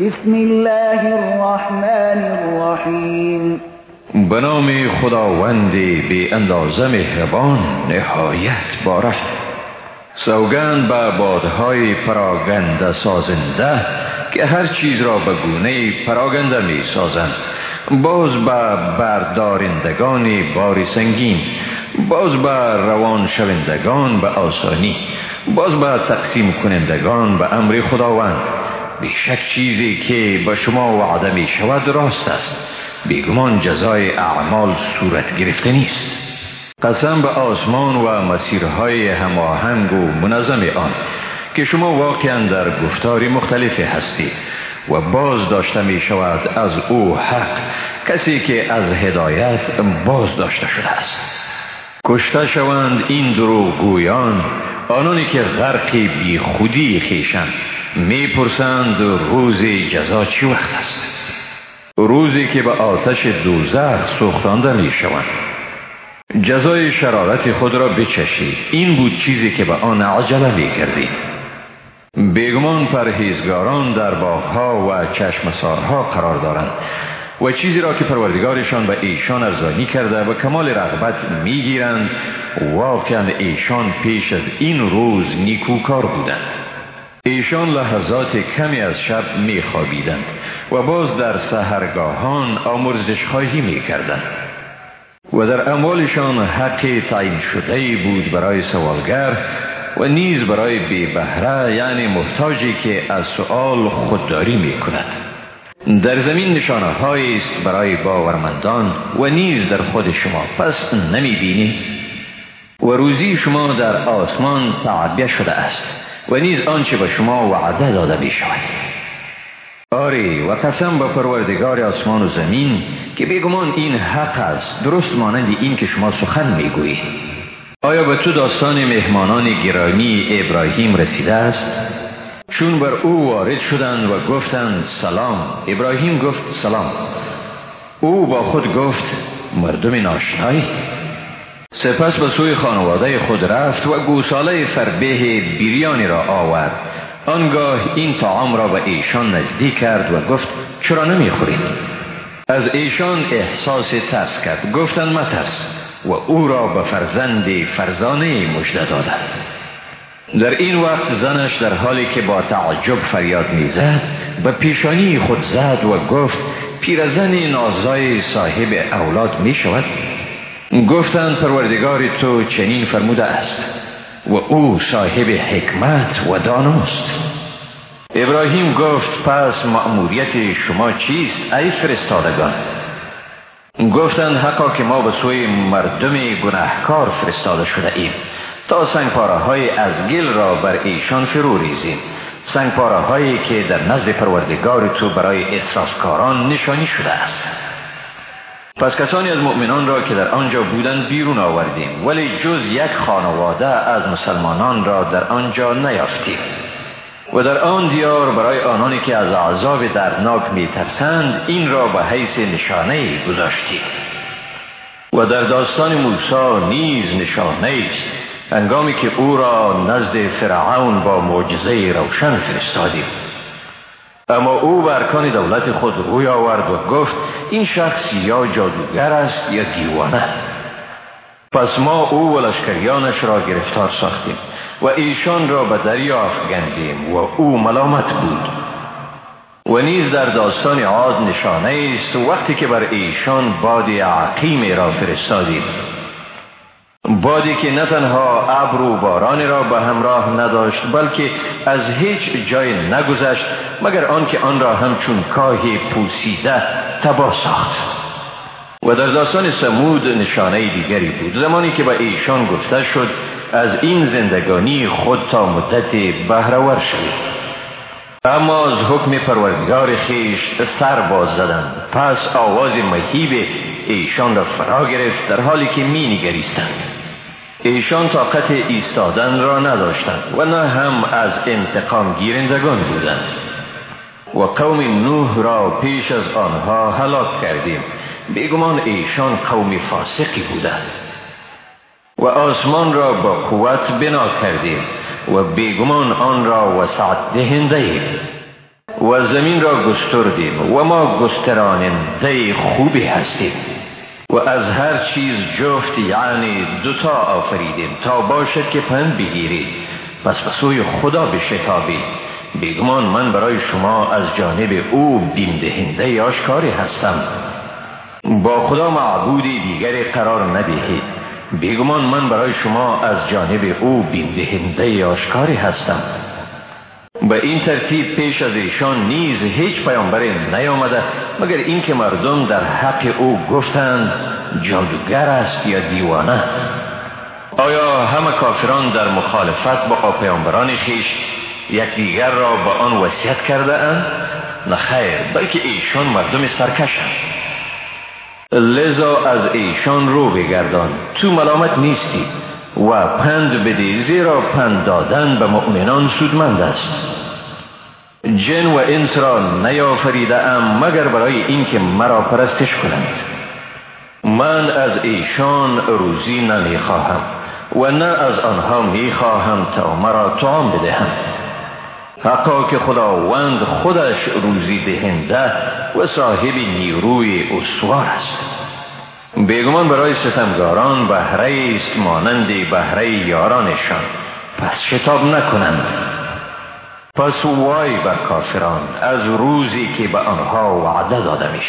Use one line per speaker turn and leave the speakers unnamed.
بسم الله الرحمن الرحیم
به خداوند بی اندازه مهربان نهایت باره سوگند به بادهای پراگنده سازنده که هر چیز را به گونه پراگنده می سازند. باز به بردارندگان بار سنگین باز به روان شوندگان به آسانی باز به تقسیم کنندگان به امر خداوند. بیشک چیزی که به شما وعده می شود راست است. بیگمان جزای اعمال صورت گرفته نیست. قسم به آسمان و مسیرهای هماهنگ و منظم آن که شما واقعا در گفتاری مختلفی هستید و باز داشته می شود از او حق کسی که از هدایت باز داشته شده است. کشته شوند این دروغ گویان آنانی که غرقی بی خودی خیشند می‌پرسند روز جزا چی وقت است؟ روزی که به آتش دوزخ سوختانده می شوند جزای شرارت خود را بچشید. این بود چیزی که به آن عجله می کردید بیگمان پرهیزگاران در باغها و چشمسارها قرار دارند. و چیزی را که پروردگارشان به ایشان ارزانی کرده و کمال رغبت می‌گیرند واقعا ایشان پیش از این روز نیکوکار بودند. ایشان لحظات کمی از شب میخوابیدند و باز در سهرگاهان آمرزش خواهی می‌کردند. و در اموالشان حق تعیین شده بود برای سوالگر و نیز برای بی بهره یعنی محتاجی که از سؤال خودداری می کند در زمین نشانه است برای باورمندان و نیز در خود شما. پس نمی بینی و روزی شما در آسمان تعبیه شده است و نیز آنچه به شما وعده داده می شود آری و قسم به پروردگار آسمان و زمین که بیگمان این حق است. درست مانند این که شما سخن می‌گویید. آیا به تو داستان مهمانان گرامی ابراهیم رسیده است؟ چون بر او وارد شدند و گفتند سلام. ابراهیم گفت سلام. او با خود گفت مردم ناشنایی. سپس به سوی خانواده خود رفت و گوساله فربه بیریانی را آورد. آنگاه این طعام را به ایشان نزدیک کرد و گفت چرا نمی‌خورید؟ از ایشان احساس ترس کرد. گفتند مترس و او را به فرزند فرزانه مژده دادند. در این وقت زنش در حالی که با تعجب فریاد می‌زد به پیشانی خود زد و گفت پیرزن نازای صاحب اولاد می شود گفتند پروردگار تو چنین فرموده است و او صاحب حکمت و داناست ابراهیم گفت پس مأموریت شما چیست ای فرستادگان؟ گفتند حقا که ما به سوی مردم گناهکار فرستاده شده ایم. تا سنگپاره های از گل را بر ایشان فرو ریزیم. سنگپاره هایی که در نزد پروردگار تو برای اسراسکاران نشانی شده است. پس کسانی از مؤمنان را که در آنجا بودند بیرون آوردیم ولی جز یک خانواده از مسلمانان را در آنجا نیافتیم. و در آن دیار برای آنانی که از عذاب دردناک می ترسند این را به حیث نشانه گذاشتیم. و در داستان موسی نیز نشانه است انگامی که او را نزد فرعون با معجزه روشن فرستادیم. اما او به ارکان دولت خود روی آورد و گفت این شخص یا جادوگر است یا دیوانه. پس ما او و لشکریانش را گرفتار ساختیم و ایشان را به دریا افگندیم و او ملامت بود. و نیز در داستان عاد نشانه است وقتی که بر ایشان باد عقیم را فرستادیم. بادی که نه تنها ابر و باران را به همراه نداشت بلکه از هیچ جای نگذشت مگر آنکه آن را همچون کاهی پوسیده تباه ساخت. و در داستان سمود نشانه دیگری بود. زمانی که به ایشان گفته شد از این زندگانی خود تا مدت بهرور شوید. اما از حکم پروردگار خیش سر باز زدند پس آواز مهیب ایشان را فرا گرفت در حالی که می نگریستند. ایشان طاقت ایستادن را نداشتند و نه هم از انتقام گیرندگان بودند. و قوم نوح را پیش از آنها هلاک کردیم. بیگمان ایشان قوم فاسقی بودند. و آسمان را با قوت بنا کردیم و بیگمان آن را وسعت دهنده ایم. و زمین را گستردیم و ما گستراننده خوبی هستیم. و از هر چیز جفت یعنی دوتا آفریدیم. تا باشد که پند بگیرید. پس به سوی خدا بشتابید. بیگمان من برای شما از جانب او بیم آشکاری هستم. با خدا معبودی دیگری قرار ندهید. بیگمان من برای شما از جانب او بیم آشکاری هستم. به این ترتیب پیش از ایشان نیز هیچ پیامبری نیامده مگر اینکه مردم در حق او گفتند جادوگر است یا دیوانه؟ آیا همه کافران در مخالفت با پیامبران خیش یکدیگر را به آن وصیت کرده اند؟ نه خیر بلکه ایشان مردم سرکشند لذا از ایشان رو بگردان. تو ملامت نیستی و پند بدی زیرا پند دادن به مؤمنان سودمند است. جن و انس را نیافریده ام مگر برای اینکه مرا پرستش کنند. من از ایشان روزی نمی‌خواهم و نه از آنها می‌خواهم تا مرا توام بدهم حقا که خداوند خودش روزی دهنده و صاحب نیروی استوار است. بیگمان برای ستمگاران بهره است مانند بهره یارانشان. پس شتاب نکنند. پس وای بر کافران از روزی که به آنها وعده داده می